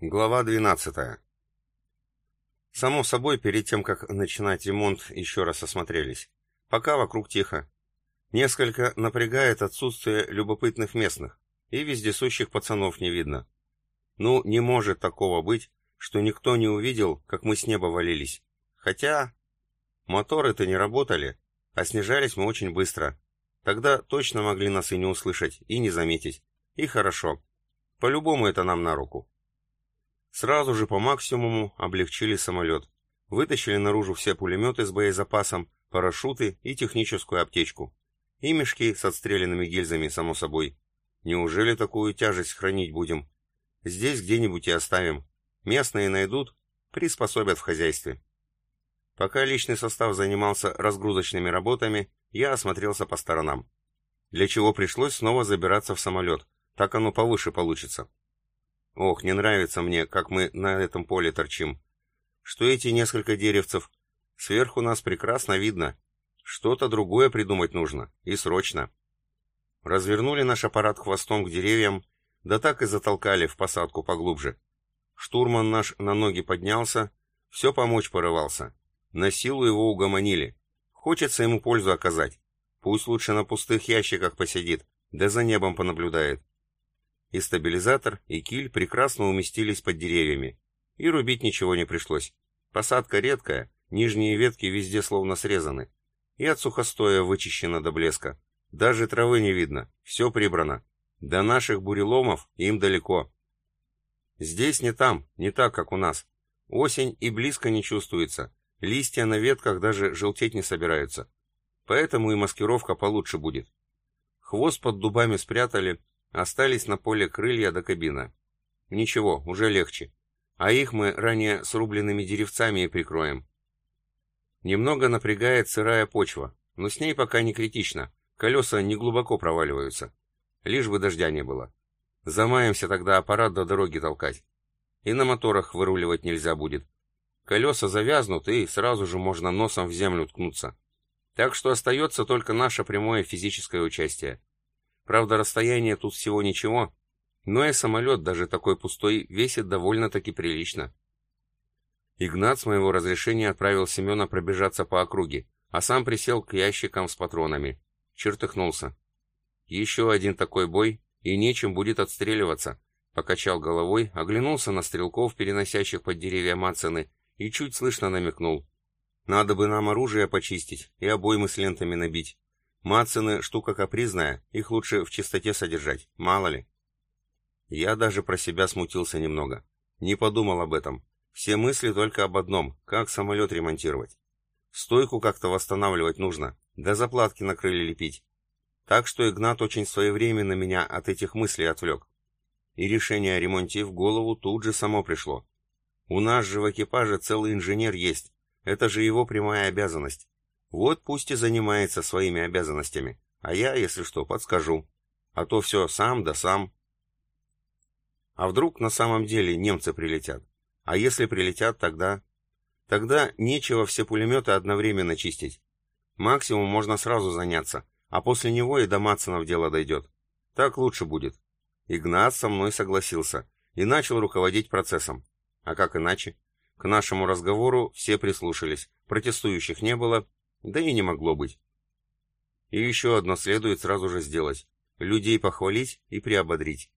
Глава 12. Само собой, перед тем, как начинать ремонт, еще раз осмотрелись. Пока вокруг тихо. Несколько напрягает отсутствие любопытных местных, и вездесущих пацанов не видно. Ну, не может такого быть, что никто не увидел, как мы с неба валились. Хотя... Моторы-то не работали, а снижались мы очень быстро. Тогда точно могли нас и не услышать, и не заметить. И хорошо. По-любому это нам на руку. Сразу же по максимуму облегчили самолет. Вытащили наружу все пулеметы с боезапасом, парашюты и техническую аптечку. И мешки с отстрелянными гильзами, само собой. Неужели такую тяжесть хранить будем? Здесь где-нибудь и оставим. Местные найдут, приспособят в хозяйстве. Пока личный состав занимался разгрузочными работами, я осмотрелся по сторонам. Для чего пришлось снова забираться в самолет. Так оно повыше получится. Ох, не нравится мне, как мы на этом поле торчим. Что эти несколько деревцев? Сверху нас прекрасно видно. Что-то другое придумать нужно. И срочно. Развернули наш аппарат хвостом к деревьям, да так и затолкали в посадку поглубже. Штурман наш на ноги поднялся, все помочь порывался. На силу его угомонили. Хочется ему пользу оказать. Пусть лучше на пустых ящиках посидит, да за небом понаблюдает. И стабилизатор, и киль прекрасно уместились под деревьями. И рубить ничего не пришлось. Посадка редкая, нижние ветки везде словно срезаны. И от сухостоя вычищено до блеска. Даже травы не видно, все прибрано. До наших буреломов им далеко. Здесь не там, не так, как у нас. Осень и близко не чувствуется. Листья на ветках даже желтеть не собираются. Поэтому и маскировка получше будет. Хвост под дубами спрятали, Остались на поле крылья до кабина. Ничего, уже легче. А их мы ранее срубленными деревцами прикроем. Немного напрягает сырая почва, но с ней пока не критично. Колеса не глубоко проваливаются. Лишь бы дождя не было. Замаемся тогда аппарат до дороги толкать. И на моторах выруливать нельзя будет. Колеса завязнут, и сразу же можно носом в землю ткнуться. Так что остается только наше прямое физическое участие. Правда, расстояние тут всего ничего, но и самолет, даже такой пустой, весит довольно-таки прилично. Игнат с моего разрешения отправил Семена пробежаться по округе, а сам присел к ящикам с патронами. Чертыхнулся. Еще один такой бой, и нечем будет отстреливаться. Покачал головой, оглянулся на стрелков, переносящих под деревья Мацины, и чуть слышно намекнул. Надо бы нам оружие почистить и обоймы с лентами набить. Мацины штука капризная, их лучше в чистоте содержать, мало ли. Я даже про себя смутился немного. Не подумал об этом. Все мысли только об одном, как самолет ремонтировать. Стойку как-то восстанавливать нужно, да заплатки на крылья лепить. Так что Игнат очень своевременно меня от этих мыслей отвлек. И решение о ремонте в голову тут же само пришло. У нас же в экипаже целый инженер есть. Это же его прямая обязанность. Вот пусть и занимается своими обязанностями, а я, если что, подскажу. А то все сам да сам. А вдруг на самом деле немцы прилетят? А если прилетят, тогда... Тогда нечего все пулеметы одновременно чистить. Максимум можно сразу заняться, а после него и до Матсонов дело дойдет. Так лучше будет. Игнат со мной согласился и начал руководить процессом. А как иначе? К нашему разговору все прислушались, протестующих не было, да и не могло быть. И еще одно следует сразу же сделать. Людей похвалить и приободрить.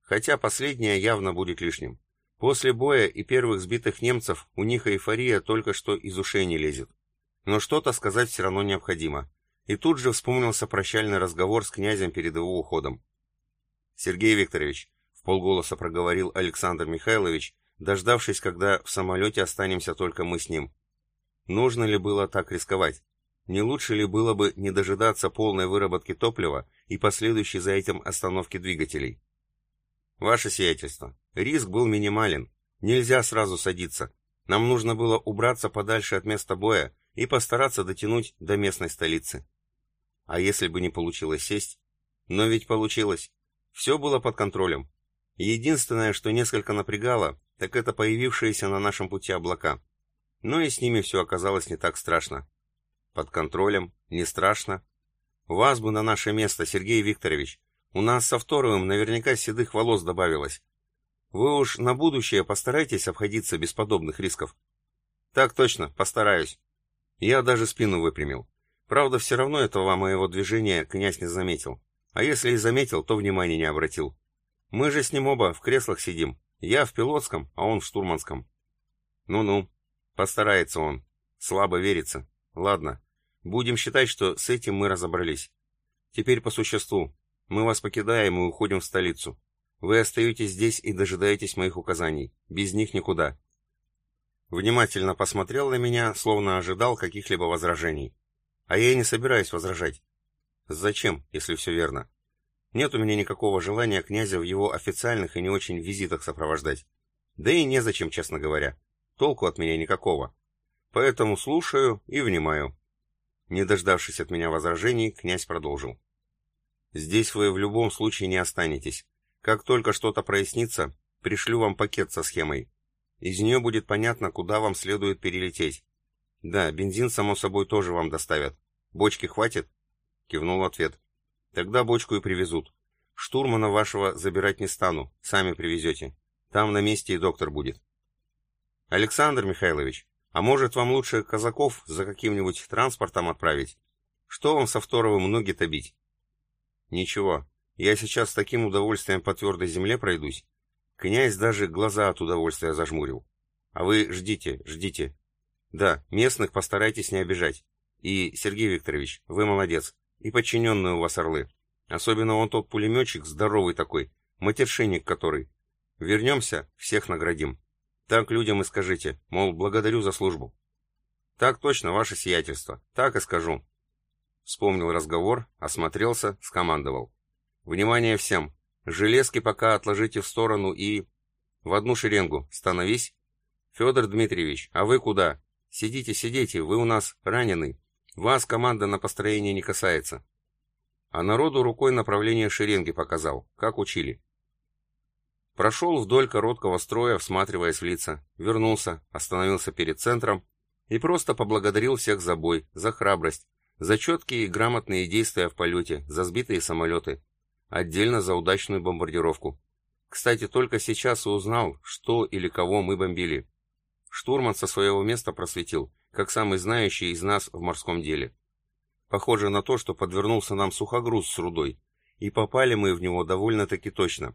Хотя последнее явно будет лишним. После боя и первых сбитых немцев у них эйфория только что из ушей не лезет. Но что-то сказать все равно необходимо. И тут же вспомнился прощальный разговор с князем перед его уходом. «Сергей Викторович», — в полголоса проговорил Александр Михайлович, дождавшись, когда в самолете останемся только мы с ним. Нужно ли было так рисковать? Не лучше ли было бы не дожидаться полной выработки топлива и последующей за этим остановки двигателей? Ваше сиятельство, риск был минимален. Нельзя сразу садиться. Нам нужно было убраться подальше от места боя и постараться дотянуть до местной столицы. А если бы не получилось сесть? Но ведь получилось. Все было под контролем. Единственное, что несколько напрягало, так это появившиеся на нашем пути облака. Но и с ними все оказалось не так страшно. Под контролем, не страшно. Вас бы на наше место, Сергей Викторович. У нас со вторым наверняка седых волос добавилось. Вы уж на будущее постарайтесь обходиться без подобных рисков. Так точно, постараюсь. Я даже спину выпрямил. Правда, все равно этого моего движения князь не заметил. А если и заметил, то внимания не обратил. Мы же с ним оба в креслах сидим. Я в пилотском, а он в штурманском. Ну-ну, постарается он. Слабо верится. Ладно, будем считать, что с этим мы разобрались. Теперь по существу. Мы вас покидаем и уходим в столицу. Вы остаетесь здесь и дожидаетесь моих указаний. Без них никуда. Внимательно посмотрел на меня, словно ожидал каких-либо возражений. А я и не собираюсь возражать. Зачем, если все верно? Нет у меня никакого желания князя в его официальных и не очень визитах сопровождать. Да и незачем, честно говоря. Толку от меня никакого. Поэтому слушаю и внимаю. Не дождавшись от меня возражений, князь продолжил. Здесь вы в любом случае не останетесь. Как только что-то прояснится, пришлю вам пакет со схемой. Из нее будет понятно, куда вам следует перелететь. Да, бензин, само собой, тоже вам доставят. Бочки хватит? Кивнул ответ. Тогда бочку и привезут. Штурмана вашего забирать не стану, сами привезете. Там на месте и доктор будет. Александр Михайлович, а может вам лучше казаков за каким-нибудь транспортом отправить? Что вам со второго ноги-то бить? Ничего, я сейчас с таким удовольствием по твердой земле пройдусь, Князь даже глаза от удовольствия зажмурил. А вы ждите, ждите. Да, местных постарайтесь не обижать. И, Сергей Викторович, вы молодец. И подчиненные у вас орлы. Особенно он тот пулеметчик, здоровый такой, матершинник который. Вернемся, всех наградим. Так людям и скажите, мол, благодарю за службу. Так точно, ваше сиятельство, так и скажу. Вспомнил разговор, осмотрелся, скомандовал. Внимание всем! Железки пока отложите в сторону и... В одну шеренгу. Становись. Федор Дмитриевич, а вы куда? Сидите, сидите, вы у нас раненый. Вас команда на построение не касается. А народу рукой направление шеренги показал, как учили. Прошел вдоль короткого строя, всматриваясь в лица. Вернулся, остановился перед центром и просто поблагодарил всех за бой, за храбрость, за четкие и грамотные действия в полете, за сбитые самолеты. Отдельно за удачную бомбардировку. Кстати, только сейчас и узнал, что или кого мы бомбили. Штурман со своего места просветил, как самый знающий из нас в морском деле. Похоже на то, что подвернулся нам сухогруз с рудой, и попали мы в него довольно-таки точно.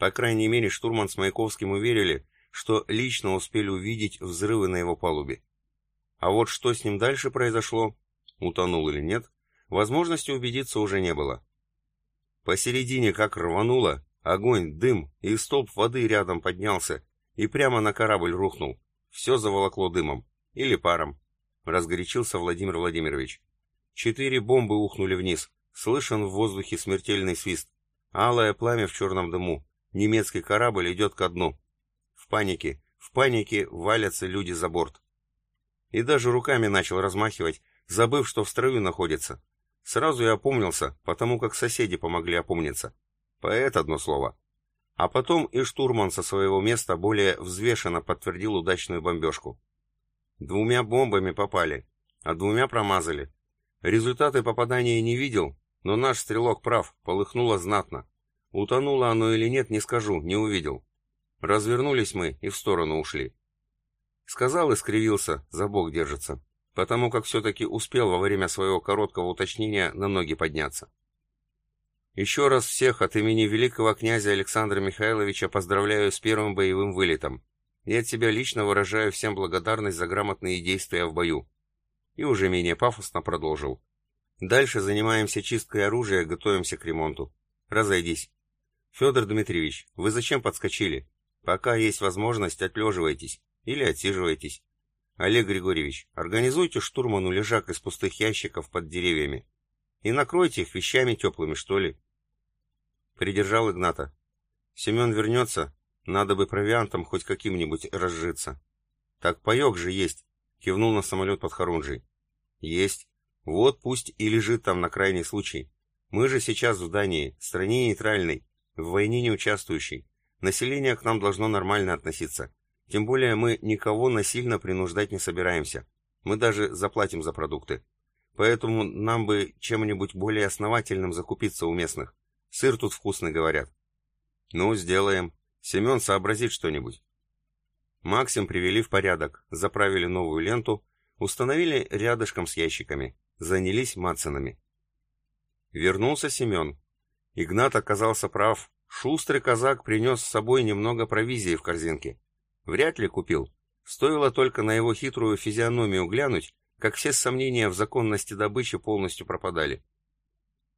По крайней мере, штурман с Маяковским уверили, что лично успели увидеть взрывы на его палубе. А вот что с ним дальше произошло, утонул или нет, возможности убедиться уже не было. Посередине как рвануло, огонь, дым, и столб воды рядом поднялся, и прямо на корабль рухнул. Все заволокло дымом. Или паром. Разгорячился Владимир Владимирович. Четыре бомбы ухнули вниз. Слышен в воздухе смертельный свист. Алое пламя в черном дыму. Немецкий корабль идет ко дну. В панике, в панике валятся люди за борт. И даже руками начал размахивать, забыв, что в строю находится. Сразу я опомнился, потому как соседи помогли опомниться. Поэт одно слово. А потом и штурман со своего места более взвешенно подтвердил удачную бомбежку. Двумя бомбами попали, а двумя промазали. Результаты попадания не видел, но наш стрелок прав, полыхнуло знатно. Утонуло оно или нет, не скажу, не увидел. Развернулись мы и в сторону ушли. Сказал и скривился, за бок держится потому как все-таки успел во время своего короткого уточнения на ноги подняться. Еще раз всех от имени великого князя Александра Михайловича поздравляю с первым боевым вылетом. И от себя лично выражаю всем благодарность за грамотные действия в бою. И уже менее пафосно продолжил. Дальше занимаемся чисткой оружия, готовимся к ремонту. Разойдись. Федор Дмитриевич, вы зачем подскочили? Пока есть возможность, отлеживайтесь. Или отсиживайтесь. Олег Григорьевич, организуйте штурману лежак из пустых ящиков под деревьями. И накройте их вещами теплыми, что ли. Придержал Игната. Семен вернется, надо бы провиантом хоть каким-нибудь разжиться. Так паек же есть, кивнул на самолет под Харунжей. Есть. Вот пусть и лежит там на крайний случай. Мы же сейчас в Дании, стране нейтральной, в войне не участвующей. Население к нам должно нормально относиться. Тем более мы никого насильно принуждать не собираемся. Мы даже заплатим за продукты. Поэтому нам бы чем-нибудь более основательным закупиться у местных. Сыр тут вкусный, говорят. Ну, сделаем. Семен сообразит что-нибудь. Максим привели в порядок, заправили новую ленту, установили рядышком с ящиками, занялись Матсонами. Вернулся Семен. Игнат оказался прав. Шустрый казак принес с собой немного провизии в корзинке. Вряд ли купил. Стоило только на его хитрую физиономию глянуть, как все сомнения в законности добычи полностью пропадали.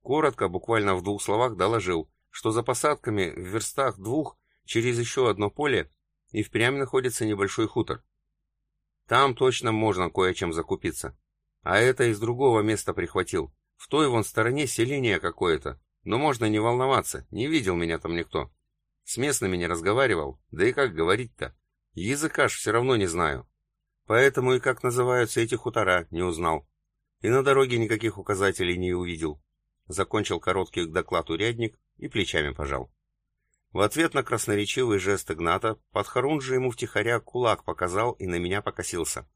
Коротко, буквально в двух словах, доложил, что за посадками в верстах двух через еще одно поле и впрямь находится небольшой хутор. Там точно можно кое-чем закупиться. А это из другого места прихватил. В той вон стороне селение какое-то. Но можно не волноваться, не видел меня там никто. С местными не разговаривал, да и как говорить-то? Языка ж все равно не знаю. Поэтому и как называются эти хутора, не узнал. И на дороге никаких указателей не увидел. Закончил короткий доклад урядник и плечами пожал. В ответ на красноречивый жест Игната, Подхорун же ему втихаря кулак показал и на меня покосился.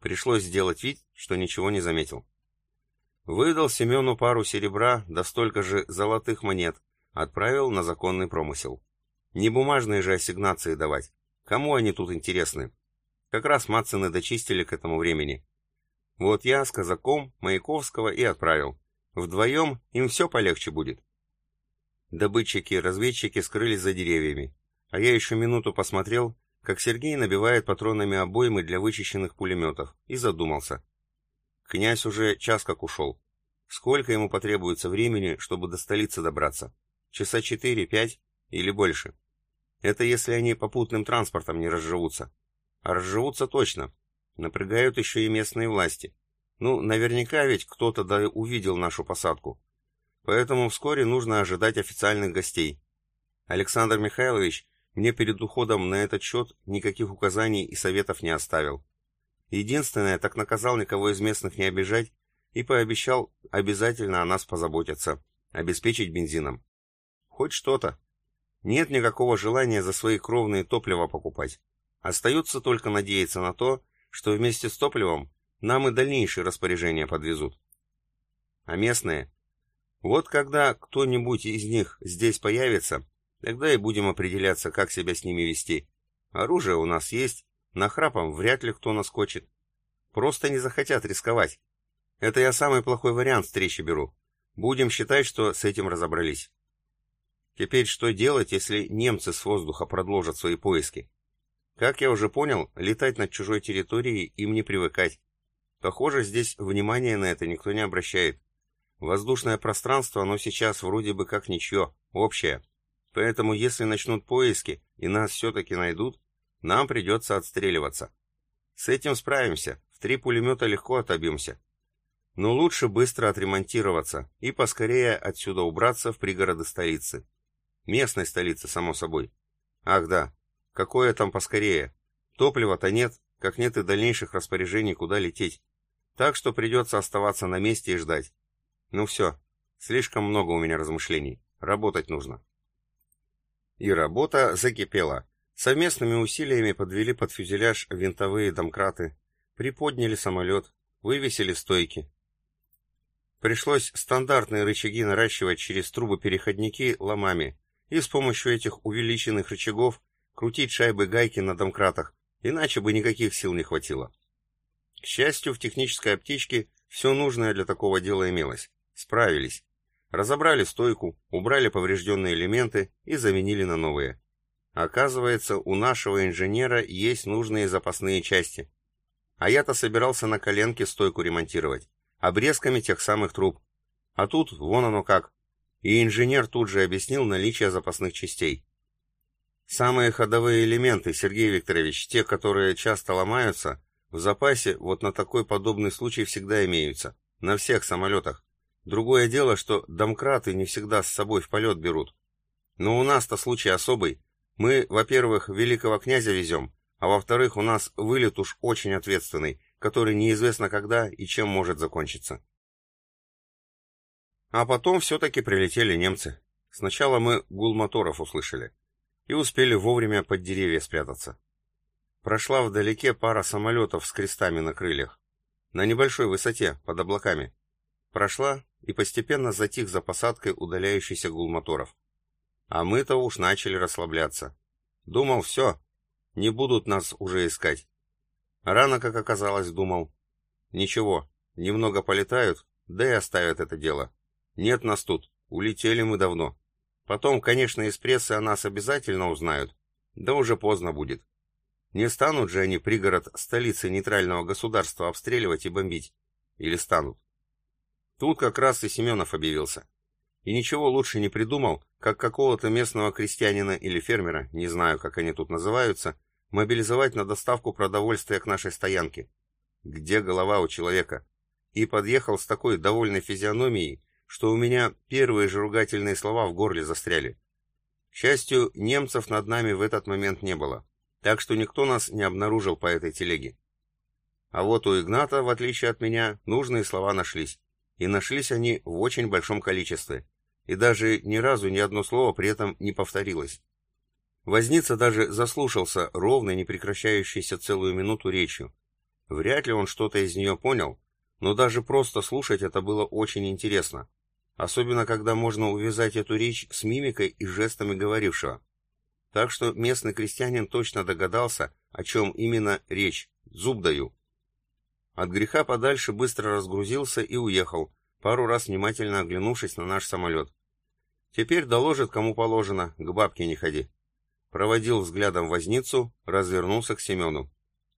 Пришлось сделать вид, что ничего не заметил. Выдал Семену пару серебра, да столько же золотых монет, отправил на законный промысел. Не бумажные же ассигнации давать. Кому они тут интересны? Как раз Матцины дочистили к этому времени. Вот я с казаком Маяковского и отправил. Вдвоем им все полегче будет. Добытчики разведчики скрылись за деревьями, а я еще минуту посмотрел, как Сергей набивает патронами обоймы для вычищенных пулеметов, и задумался. Князь уже час как ушел. Сколько ему потребуется времени, чтобы до столицы добраться? Часа четыре-пять или больше? Это если они попутным транспортом не разживутся. А разживутся точно. Напрягают еще и местные власти. Ну, наверняка ведь кто-то да увидел нашу посадку. Поэтому вскоре нужно ожидать официальных гостей. Александр Михайлович мне перед уходом на этот счет никаких указаний и советов не оставил. Единственное, так наказал никого из местных не обижать и пообещал обязательно о нас позаботиться, обеспечить бензином. Хоть что-то. Нет никакого желания за свои кровные топлива покупать. Остается только надеяться на то, что вместе с топливом нам и дальнейшие распоряжения подвезут. А местные? Вот когда кто-нибудь из них здесь появится, тогда и будем определяться, как себя с ними вести. Оружие у нас есть, на храпом вряд ли кто наскочит. Просто не захотят рисковать. Это я самый плохой вариант встречи беру. Будем считать, что с этим разобрались. Теперь что делать, если немцы с воздуха продолжат свои поиски? Как я уже понял, летать над чужой территорией им не привыкать. Похоже, здесь внимания на это никто не обращает. Воздушное пространство, оно сейчас вроде бы как ничье, общее. Поэтому если начнут поиски и нас все-таки найдут, нам придется отстреливаться. С этим справимся, в три пулемета легко отобьемся. Но лучше быстро отремонтироваться и поскорее отсюда убраться в пригороды столицы. Местной столицы, само собой. Ах да, какое там поскорее. Топлива-то нет, как нет и дальнейших распоряжений, куда лететь. Так что придется оставаться на месте и ждать. Ну все, слишком много у меня размышлений. Работать нужно. И работа закипела. Совместными усилиями подвели под фюзеляж винтовые домкраты, приподняли самолет, вывесили стойки. Пришлось стандартные рычаги наращивать через трубы-переходники ломами и с помощью этих увеличенных рычагов крутить шайбы-гайки на домкратах, иначе бы никаких сил не хватило. К счастью, в технической аптечке все нужное для такого дела имелось. Справились. Разобрали стойку, убрали поврежденные элементы и заменили на новые. Оказывается, у нашего инженера есть нужные запасные части. А я-то собирался на коленке стойку ремонтировать, обрезками тех самых труб. А тут вон оно как. И инженер тут же объяснил наличие запасных частей. Самые ходовые элементы, Сергей Викторович, те, которые часто ломаются, в запасе вот на такой подобный случай всегда имеются. На всех самолетах. Другое дело, что домкраты не всегда с собой в полет берут. Но у нас-то случай особый. Мы, во-первых, великого князя везем, а во-вторых, у нас вылет уж очень ответственный, который неизвестно когда и чем может закончиться. А потом все-таки прилетели немцы. Сначала мы гул моторов услышали и успели вовремя под деревья спрятаться. Прошла вдалеке пара самолетов с крестами на крыльях, на небольшой высоте, под облаками. Прошла и постепенно затих за посадкой удаляющийся гул моторов. А мы-то уж начали расслабляться. Думал, все, не будут нас уже искать. Рано, как оказалось, думал. Ничего, немного полетают, да и оставят это дело. Нет нас тут, улетели мы давно. Потом, конечно, из прессы о нас обязательно узнают, да уже поздно будет. Не станут же они пригород столицы нейтрального государства обстреливать и бомбить. Или станут? Тут как раз и Семенов объявился. И ничего лучше не придумал, как какого-то местного крестьянина или фермера, не знаю, как они тут называются, мобилизовать на доставку продовольствия к нашей стоянке. Где голова у человека? И подъехал с такой довольной физиономией, что у меня первые же ругательные слова в горле застряли. К счастью, немцев над нами в этот момент не было, так что никто нас не обнаружил по этой телеге. А вот у Игната, в отличие от меня, нужные слова нашлись. И нашлись они в очень большом количестве. И даже ни разу ни одно слово при этом не повторилось. Возница даже заслушался ровной, не прекращающейся целую минуту речью. Вряд ли он что-то из нее понял, но даже просто слушать это было очень интересно особенно когда можно увязать эту речь с мимикой и жестами говорившего. Так что местный крестьянин точно догадался, о чем именно речь, зуб даю. От греха подальше быстро разгрузился и уехал, пару раз внимательно оглянувшись на наш самолет. Теперь доложит, кому положено, к бабке не ходи. Проводил взглядом возницу, развернулся к Семену.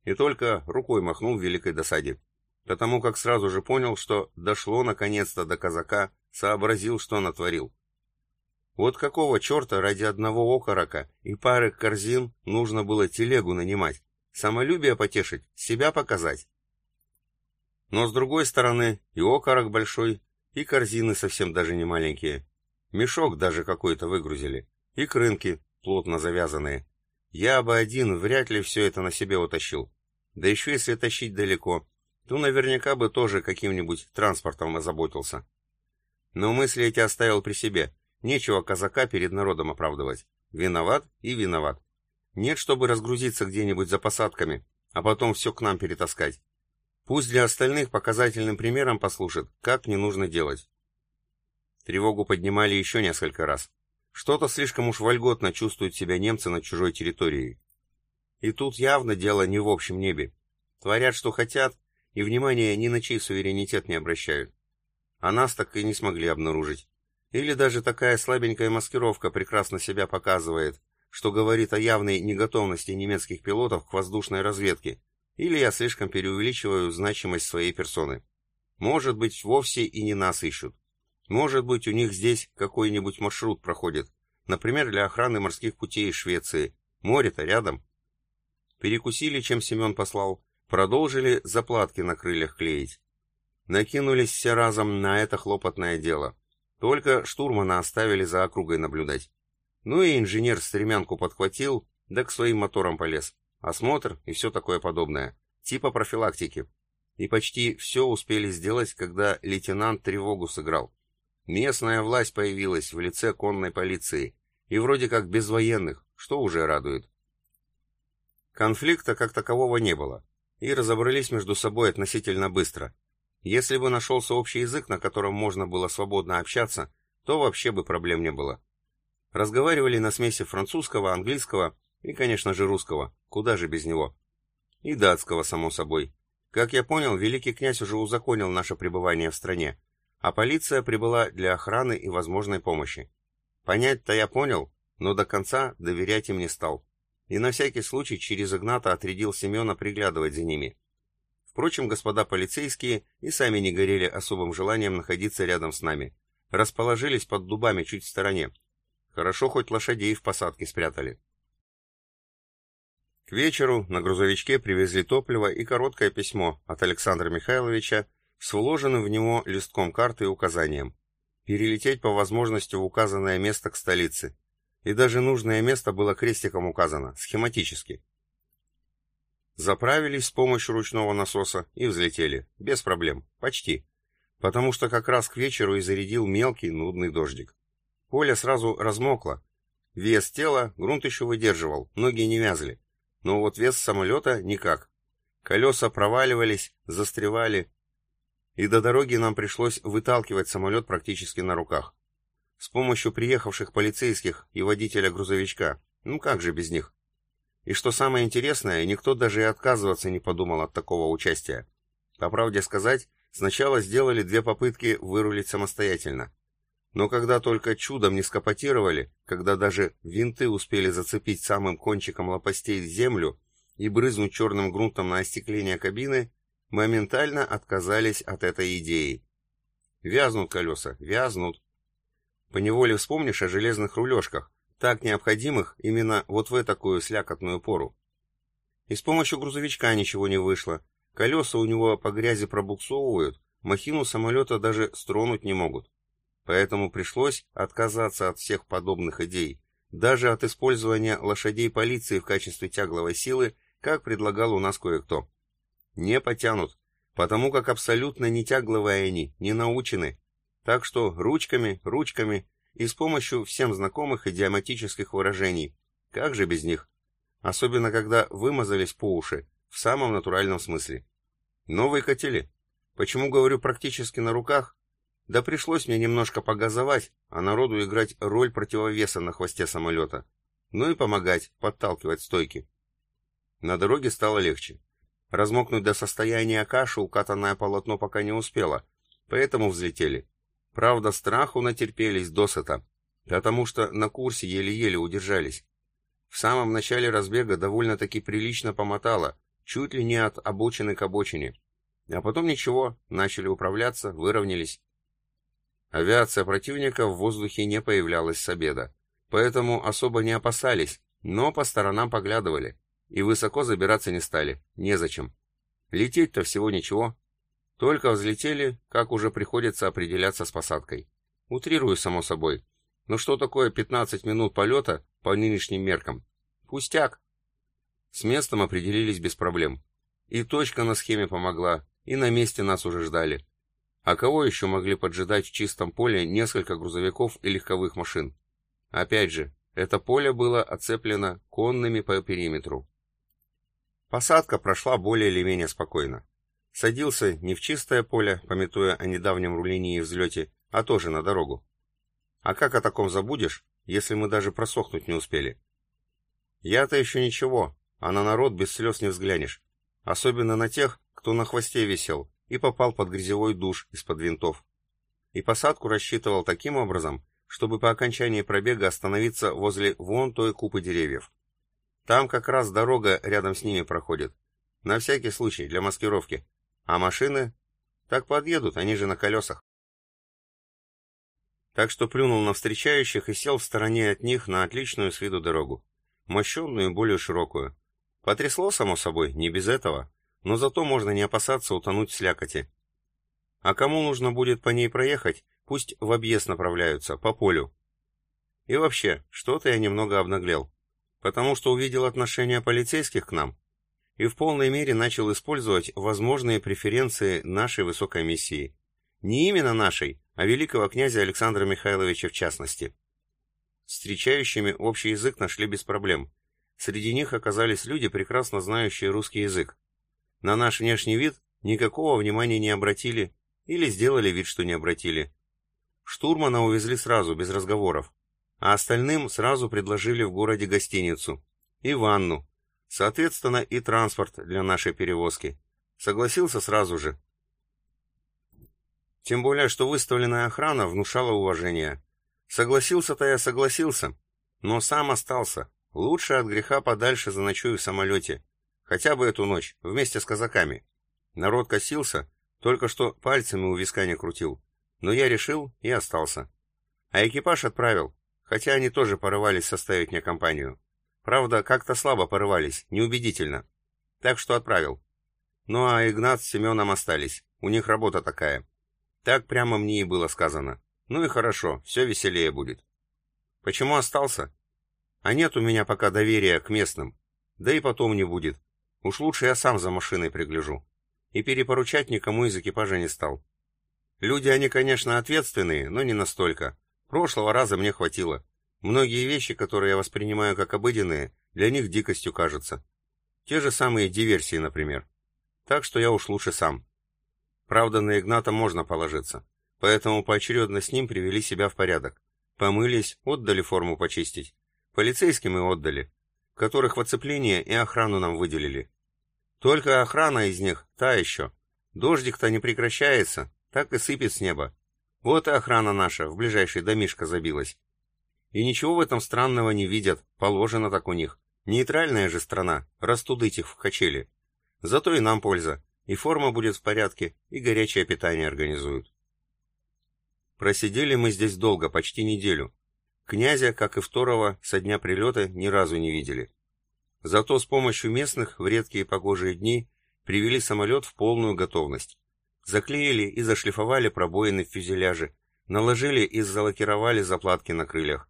И только рукой махнул в великой досаде потому как сразу же понял, что дошло наконец-то до казака, сообразил, что натворил. Вот какого черта ради одного окорока и пары корзин нужно было телегу нанимать, самолюбие потешить, себя показать. Но с другой стороны, и окорок большой, и корзины совсем даже не маленькие. Мешок даже какой-то выгрузили, и крынки, плотно завязанные. Я бы один вряд ли все это на себе утащил. Да еще если тащить далеко, то наверняка бы тоже каким-нибудь транспортом озаботился. Но мысли эти оставил при себе. Нечего казака перед народом оправдывать. Виноват и виноват. Нет, чтобы разгрузиться где-нибудь за посадками, а потом все к нам перетаскать. Пусть для остальных показательным примером послужит, как не нужно делать. Тревогу поднимали еще несколько раз. Что-то слишком уж вольготно чувствуют себя немцы на чужой территории. И тут явно дело не в общем небе. Творят, что хотят, и внимания ни на чей суверенитет не обращают. А нас так и не смогли обнаружить. Или даже такая слабенькая маскировка прекрасно себя показывает, что говорит о явной неготовности немецких пилотов к воздушной разведке, или я слишком преувеличиваю значимость своей персоны. Может быть, вовсе и не нас ищут. Может быть, у них здесь какой-нибудь маршрут проходит, например, для охраны морских путей из Швеции. Море-то рядом. Перекусили, чем Семен послал, Продолжили заплатки на крыльях клеить. Накинулись все разом на это хлопотное дело. Только штурмана оставили за округой наблюдать. Ну и инженер стремянку подхватил, да к своим моторам полез. Осмотр и все такое подобное. Типа профилактики. И почти все успели сделать, когда лейтенант тревогу сыграл. Местная власть появилась в лице конной полиции. И вроде как без военных, что уже радует. Конфликта как такового не было и разобрались между собой относительно быстро. Если бы нашелся общий язык, на котором можно было свободно общаться, то вообще бы проблем не было. Разговаривали на смеси французского, английского и, конечно же, русского, куда же без него. И датского, само собой. Как я понял, великий князь уже узаконил наше пребывание в стране, а полиция прибыла для охраны и возможной помощи. Понять-то я понял, но до конца доверять им не стал и на всякий случай через Игната отрядил Семена приглядывать за ними. Впрочем, господа полицейские и сами не горели особым желанием находиться рядом с нами. Расположились под дубами чуть в стороне. Хорошо, хоть лошадей в посадке спрятали. К вечеру на грузовичке привезли топливо и короткое письмо от Александра Михайловича с вложенным в него листком карты и указанием. Перелететь по возможности в указанное место к столице и даже нужное место было крестиком указано, схематически. Заправились с помощью ручного насоса и взлетели, без проблем, почти, потому что как раз к вечеру и зарядил мелкий нудный дождик. Поле сразу размокло, вес тела грунт еще выдерживал, ноги не вязли, но вот вес самолета никак. Колеса проваливались, застревали, и до дороги нам пришлось выталкивать самолет практически на руках с помощью приехавших полицейских и водителя грузовичка, Ну как же без них? И что самое интересное, никто даже и отказываться не подумал от такого участия. По правде сказать, сначала сделали две попытки вырулить самостоятельно. Но когда только чудом не скопотировали, когда даже винты успели зацепить самым кончиком лопастей землю и брызнуть черным грунтом на остекление кабины, моментально отказались от этой идеи. Вязнут колеса, вязнут. Поневоле вспомнишь о железных рулежках, так необходимых именно вот в такую слякотную пору. И с помощью грузовичка ничего не вышло. Колеса у него по грязи пробуксовывают, махину самолета даже стронуть не могут. Поэтому пришлось отказаться от всех подобных идей, даже от использования лошадей полиции в качестве тягловой силы, как предлагал у нас кое-кто. Не потянут, потому как абсолютно не тягловые они, не научены. Так что ручками, ручками и с помощью всем знакомых идиоматических выражений. Как же без них? Особенно, когда вымазались по уши, в самом натуральном смысле. Новые катили. Почему говорю практически на руках? Да пришлось мне немножко погазовать, а народу играть роль противовеса на хвосте самолета. Ну и помогать, подталкивать стойки. На дороге стало легче. Размокнуть до состояния каши укатанное полотно пока не успело, поэтому взлетели. Правда, страху натерпелись досыта, потому что на курсе еле-еле удержались. В самом начале разбега довольно-таки прилично помотало, чуть ли не от обочины к обочине. А потом ничего, начали управляться, выровнялись. Авиация противника в воздухе не появлялась с обеда, поэтому особо не опасались, но по сторонам поглядывали, и высоко забираться не стали, незачем. Лететь-то всего ничего, только взлетели, как уже приходится определяться с посадкой. Утрирую, само собой. Но что такое 15 минут полета по нынешним меркам? Пустяк. С местом определились без проблем. И точка на схеме помогла, и на месте нас уже ждали. А кого еще могли поджидать в чистом поле несколько грузовиков и легковых машин? Опять же, это поле было оцеплено конными по периметру. Посадка прошла более или менее спокойно. Садился не в чистое поле, пометуя о недавнем рулении и взлете, а тоже на дорогу. А как о таком забудешь, если мы даже просохнуть не успели? Я-то еще ничего, а на народ без слез не взглянешь. Особенно на тех, кто на хвосте висел и попал под грязевой душ из-под винтов. И посадку рассчитывал таким образом, чтобы по окончании пробега остановиться возле вон той купы деревьев. Там как раз дорога рядом с ними проходит. На всякий случай, для маскировки. А машины? Так подъедут, они же на колесах. Так что плюнул на встречающих и сел в стороне от них на отличную с виду дорогу. Мощенную и более широкую. Потрясло, само собой, не без этого, но зато можно не опасаться утонуть в слякоти. А кому нужно будет по ней проехать, пусть в объезд направляются, по полю. И вообще, что-то я немного обнаглел, потому что увидел отношение полицейских к нам, и в полной мере начал использовать возможные преференции нашей высокой миссии. Не именно нашей, а великого князя Александра Михайловича в частности. Встречающими общий язык нашли без проблем. Среди них оказались люди, прекрасно знающие русский язык. На наш внешний вид никакого внимания не обратили или сделали вид, что не обратили. Штурмана увезли сразу, без разговоров, а остальным сразу предложили в городе гостиницу и ванну, Соответственно, и транспорт для нашей перевозки. Согласился сразу же. Тем более, что выставленная охрана внушала уважение. Согласился-то я согласился, но сам остался. Лучше от греха подальше заночую в самолете. Хотя бы эту ночь, вместе с казаками. Народ косился, только что пальцами у виска не крутил. Но я решил и остался. А экипаж отправил, хотя они тоже порывались составить мне компанию. Правда, как-то слабо порывались, неубедительно. Так что отправил. Ну а Игнат с Семеном остались, у них работа такая. Так прямо мне и было сказано. Ну и хорошо, все веселее будет. Почему остался? А нет у меня пока доверия к местным. Да и потом не будет. Уж лучше я сам за машиной пригляжу. И перепоручать никому из экипажа не стал. Люди они, конечно, ответственные, но не настолько. Прошлого раза мне хватило. Многие вещи, которые я воспринимаю как обыденные, для них дикостью кажутся. Те же самые диверсии, например. Так что я уж лучше сам. Правда, на Игната можно положиться. Поэтому поочередно с ним привели себя в порядок. Помылись, отдали форму почистить. Полицейским и отдали, которых в оцепление и охрану нам выделили. Только охрана из них та еще. Дождик-то не прекращается, так и сыпет с неба. Вот и охрана наша в ближайший домишко забилась. И ничего в этом странного не видят, положено так у них. Нейтральная же страна, растудыть их в качели. Зато и нам польза, и форма будет в порядке, и горячее питание организуют. Просидели мы здесь долго, почти неделю. Князя, как и второго, со дня прилета ни разу не видели. Зато с помощью местных в редкие погожие дни привели самолет в полную готовность. Заклеили и зашлифовали пробоины в фюзеляже, наложили и залакировали заплатки на крыльях.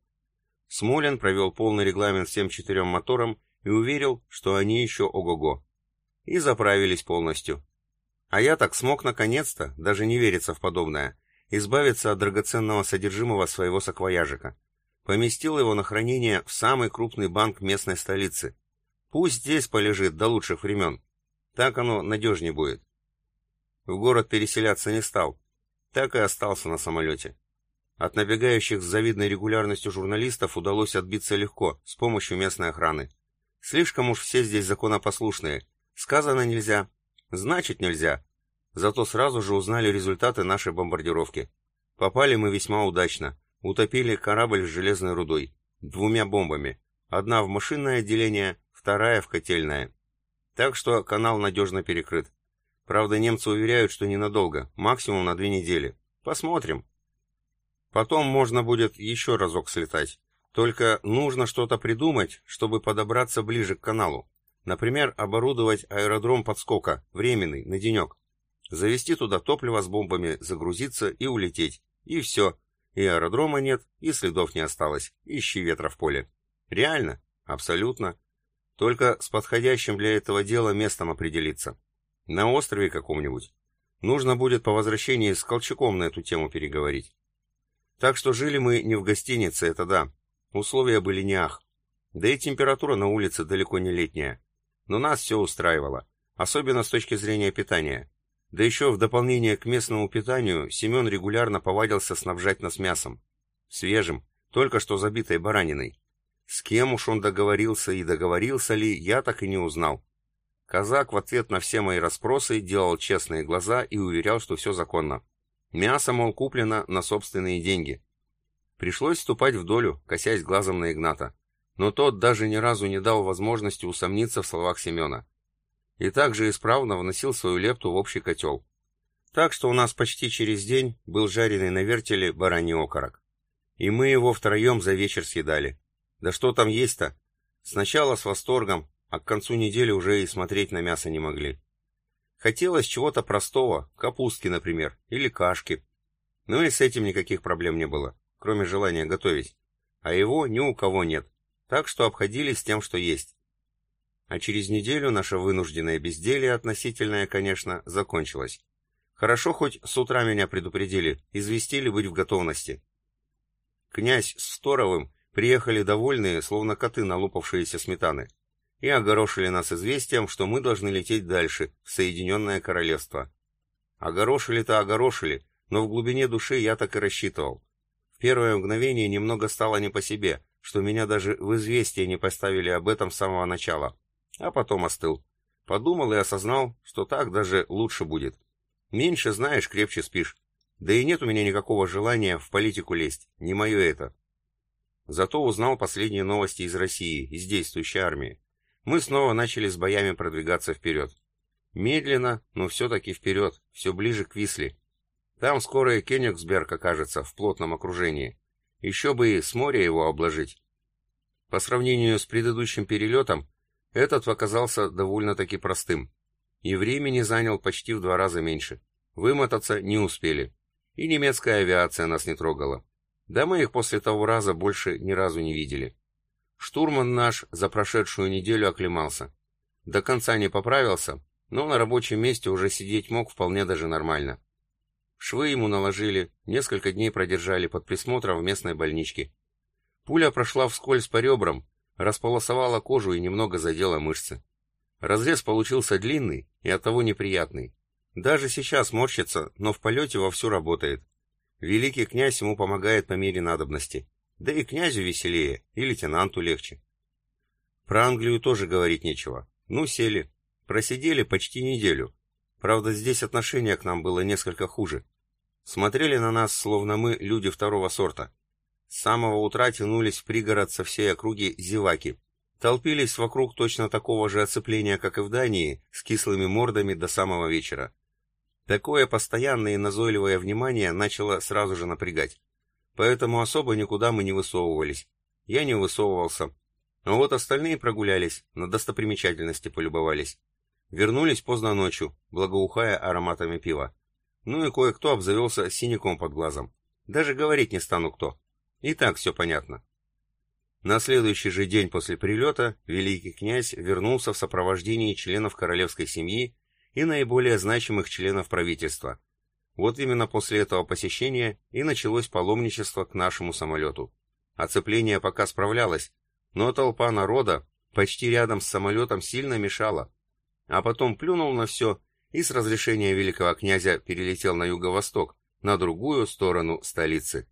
Смолин провел полный регламент всем четырем моторам и уверил, что они еще ого-го. И заправились полностью. А я так смог наконец-то, даже не верится в подобное, избавиться от драгоценного содержимого своего саквояжика. Поместил его на хранение в самый крупный банк местной столицы. Пусть здесь полежит до лучших времен. Так оно надежнее будет. В город переселяться не стал. Так и остался на самолете. От набегающих с завидной регулярностью журналистов удалось отбиться легко, с помощью местной охраны. Слишком уж все здесь законопослушные. Сказано нельзя. Значит нельзя. Зато сразу же узнали результаты нашей бомбардировки. Попали мы весьма удачно. Утопили корабль с железной рудой. Двумя бомбами. Одна в машинное отделение, вторая в котельное. Так что канал надежно перекрыт. Правда, немцы уверяют, что ненадолго, максимум на две недели. Посмотрим. Потом можно будет еще разок слетать. Только нужно что-то придумать, чтобы подобраться ближе к каналу. Например, оборудовать аэродром подскока, временный, на денек. Завести туда топливо с бомбами, загрузиться и улететь. И все. И аэродрома нет, и следов не осталось. Ищи ветра в поле. Реально? Абсолютно. Только с подходящим для этого дела местом определиться. На острове каком-нибудь. Нужно будет по возвращении с Колчаком на эту тему переговорить. Так что жили мы не в гостинице, это да. Условия были не ах. Да и температура на улице далеко не летняя. Но нас все устраивало, особенно с точки зрения питания. Да еще в дополнение к местному питанию Семен регулярно повадился снабжать нас мясом. Свежим, только что забитой бараниной. С кем уж он договорился и договорился ли, я так и не узнал. Казак в ответ на все мои расспросы делал честные глаза и уверял, что все законно. Мясо, мол, куплено на собственные деньги. Пришлось вступать в долю, косясь глазом на Игната. Но тот даже ни разу не дал возможности усомниться в словах Семена. И также исправно вносил свою лепту в общий котел. Так что у нас почти через день был жареный на вертеле бараний окорок. И мы его втроем за вечер съедали. Да что там есть-то? Сначала с восторгом, а к концу недели уже и смотреть на мясо не могли. Хотелось чего-то простого, капустки, например, или кашки. Но и с этим никаких проблем не было, кроме желания готовить. А его ни у кого нет, так что обходились тем, что есть. А через неделю наше вынужденное безделье, относительное, конечно, закончилось. Хорошо хоть с утра меня предупредили, известили быть в готовности. Князь с Сторовым Приехали довольные, словно коты, налопавшиеся сметаны, и огорошили нас известием, что мы должны лететь дальше, в Соединенное Королевство. Огорошили-то огорошили, но в глубине души я так и рассчитывал. В первое мгновение немного стало не по себе, что меня даже в известие не поставили об этом с самого начала, а потом остыл. Подумал и осознал, что так даже лучше будет. Меньше знаешь, крепче спишь. Да и нет у меня никакого желания в политику лезть, не мое это. Зато узнал последние новости из России, из действующей армии. Мы снова начали с боями продвигаться вперед. Медленно, но все-таки вперед, все ближе к Висле. Там скоро и Кенигсберг окажется в плотном окружении. Еще бы и с моря его обложить. По сравнению с предыдущим перелетом, этот оказался довольно-таки простым. И времени занял почти в два раза меньше. Вымотаться не успели. И немецкая авиация нас не трогала. Да мы их после того раза больше ни разу не видели. Штурман наш за прошедшую неделю оклемался. До конца не поправился, но на рабочем месте уже сидеть мог вполне даже нормально. Швы ему наложили, несколько дней продержали под присмотром в местной больничке. Пуля прошла вскользь по ребрам, располосовала кожу и немного задела мышцы. Разрез получился длинный и оттого неприятный. Даже сейчас морщится, но в полете вовсю работает. Великий князь ему помогает по мере надобности. Да и князю веселее, и лейтенанту легче. Про Англию тоже говорить нечего. Ну, сели. Просидели почти неделю. Правда, здесь отношение к нам было несколько хуже. Смотрели на нас, словно мы люди второго сорта. С самого утра тянулись в пригород со всей округи зеваки. Толпились вокруг точно такого же оцепления, как и в Дании, с кислыми мордами до самого вечера. Такое постоянное и назойливое внимание начало сразу же напрягать. Поэтому особо никуда мы не высовывались. Я не высовывался. А вот остальные прогулялись, на достопримечательности полюбовались. Вернулись поздно ночью, благоухая ароматами пива. Ну и кое-кто обзавелся синяком под глазом. Даже говорить не стану кто. И так все понятно. На следующий же день после прилета великий князь вернулся в сопровождении членов королевской семьи и наиболее значимых членов правительства. Вот именно после этого посещения и началось паломничество к нашему самолету. Оцепление пока справлялось, но толпа народа почти рядом с самолетом сильно мешала. А потом плюнул на все и с разрешения великого князя перелетел на юго-восток, на другую сторону столицы.